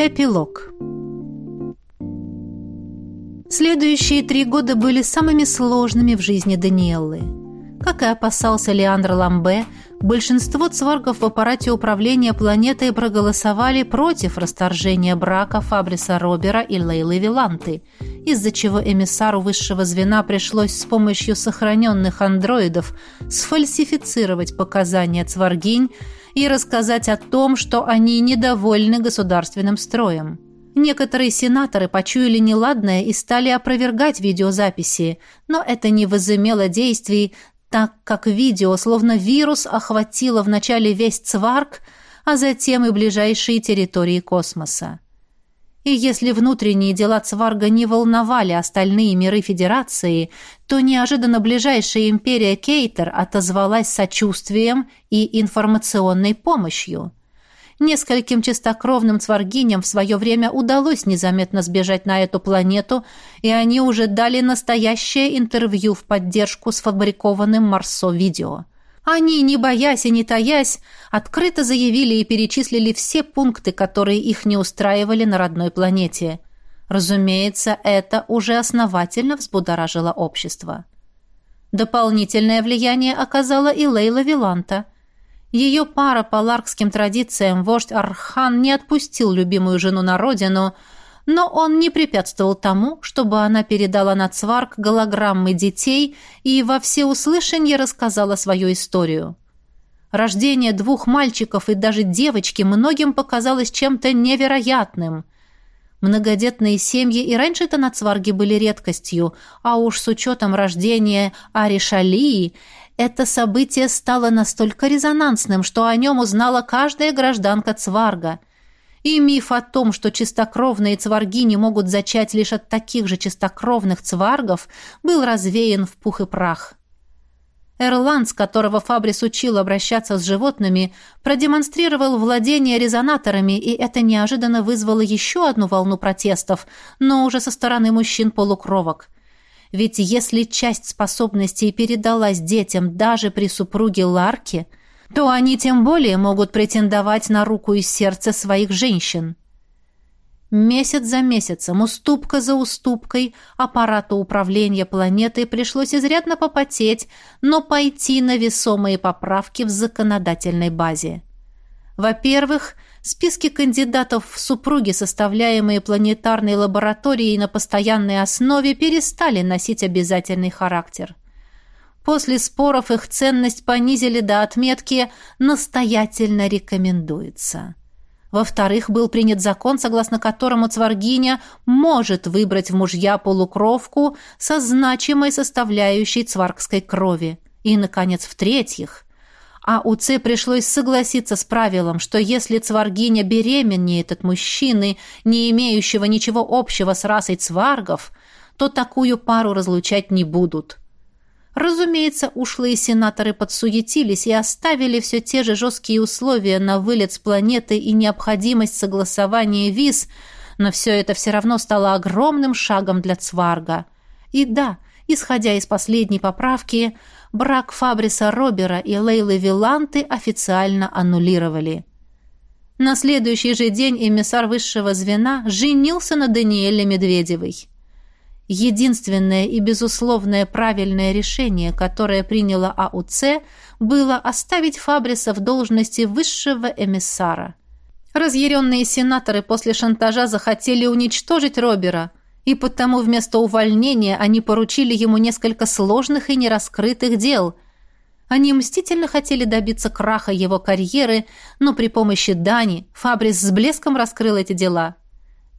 Эпилог Следующие три года были самыми сложными в жизни Даниэллы. Как и опасался Леандр Ламбе, большинство цваргов в аппарате управления планетой проголосовали против расторжения брака Фабриса Робера и Лейлы Виланты, из-за чего эмиссару высшего звена пришлось с помощью сохраненных андроидов сфальсифицировать показания цваргинь и рассказать о том, что они недовольны государственным строем. Некоторые сенаторы почуяли неладное и стали опровергать видеозаписи, но это не возымело действий, так как видео, словно вирус, охватило вначале весь Цварк, а затем и ближайшие территории космоса. И если внутренние дела Цварга не волновали остальные миры Федерации, то неожиданно ближайшая империя Кейтер отозвалась сочувствием и информационной помощью – Нескольким чистокровным цваргиням в свое время удалось незаметно сбежать на эту планету, и они уже дали настоящее интервью в поддержку сфабрикованным Марсо-видео. Они, не боясь и не таясь, открыто заявили и перечислили все пункты, которые их не устраивали на родной планете. Разумеется, это уже основательно взбудоражило общество. Дополнительное влияние оказала и Лейла Виланта – ее пара по ларкским традициям вождь Архан не отпустил любимую жену на родину, но он не препятствовал тому, чтобы она передала на цварк голограммы детей и во всеуслышание рассказала свою историю. Рождение двух мальчиков и даже девочки многим показалось чем-то невероятным. Многодетные семьи и раньше-то на цварге были редкостью, а уж с учетом рождения Аришалии это событие стало настолько резонансным, что о нем узнала каждая гражданка Цварга. И миф о том, что чистокровные цваргини могут зачать лишь от таких же чистокровных цваргов, был развеян в пух и прах. Эрланд, с которого Фабрис учил обращаться с животными, продемонстрировал владение резонаторами, и это неожиданно вызвало еще одну волну протестов, но уже со стороны мужчин-полукровок – ведь если часть способностей передалась детям даже при супруге Ларке, то они тем более могут претендовать на руку и сердце своих женщин. Месяц за месяцем, уступка за уступкой, аппарату управления планетой пришлось изрядно попотеть, но пойти на весомые поправки в законодательной базе. Во-первых, Списки кандидатов в супруги, составляемые планетарной лабораторией на постоянной основе, перестали носить обязательный характер. После споров их ценность понизили до отметки «настоятельно рекомендуется». Во-вторых, был принят закон, согласно которому Цваргиня может выбрать в мужья полукровку со значимой составляющей цваргской крови. И, наконец, в-третьих, а УЦ пришлось согласиться с правилом, что если цваргиня беременеет от мужчины, не имеющего ничего общего с расой цваргов, то такую пару разлучать не будут. Разумеется, ушлые сенаторы подсуетились и оставили все те же жесткие условия на вылет с планеты и необходимость согласования виз, но все это все равно стало огромным шагом для цварга. И да, исходя из последней поправки, брак Фабриса Робера и Лейлы Виланты официально аннулировали. На следующий же день эмиссар высшего звена женился на Даниэле Медведевой. Единственное и безусловное правильное решение, которое приняло АУЦ, было оставить Фабриса в должности высшего эмиссара. Разъяренные сенаторы после шантажа захотели уничтожить Робера, и потому вместо увольнения они поручили ему несколько сложных и нераскрытых дел. Они мстительно хотели добиться краха его карьеры, но при помощи Дани Фабрис с блеском раскрыл эти дела.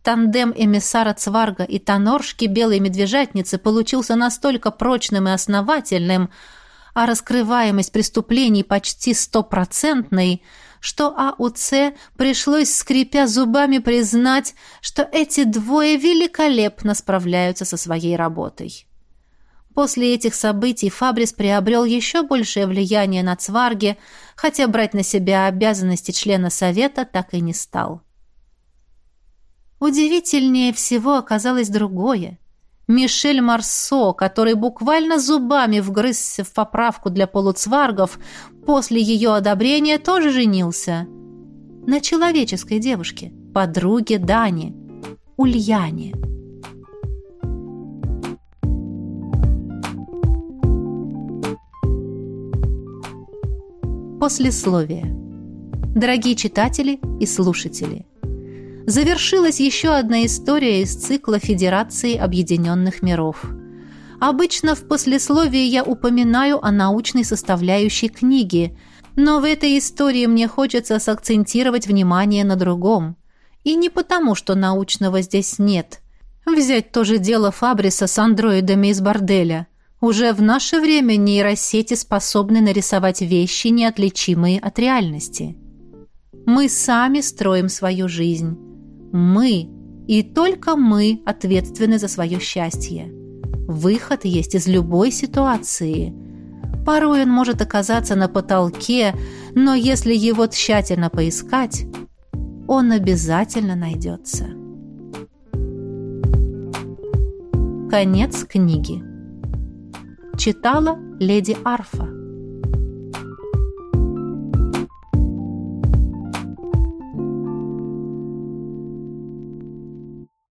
Тандем эмиссара Цварга и Тоноршки Белой Медвежатницы получился настолько прочным и основательным, а раскрываемость преступлений почти стопроцентной – что АУЦ пришлось, скрипя зубами, признать, что эти двое великолепно справляются со своей работой. После этих событий Фабрис приобрел еще большее влияние на Цварге, хотя брать на себя обязанности члена Совета так и не стал. Удивительнее всего оказалось другое. Мишель Марсо, который буквально зубами вгрызся в поправку для полуцваргов, после ее одобрения тоже женился. На человеческой девушке. подруге Дани, Ульяне. Послесловие. Дорогие читатели и слушатели, завершилась еще одна история из цикла Федерации Объединенных Миров. Обычно в послесловии я упоминаю о научной составляющей книги, но в этой истории мне хочется сакцентировать внимание на другом. И не потому, что научного здесь нет. Взять то же дело Фабриса с андроидами из борделя – уже в наше время нейросети способны нарисовать вещи, неотличимые от реальности. Мы сами строим свою жизнь. Мы, и только мы ответственны за свое счастье. Выход есть из любой ситуации. Порой он может оказаться на потолке, но если его тщательно поискать, он обязательно найдется. Конец книги. Читала леди Арфа.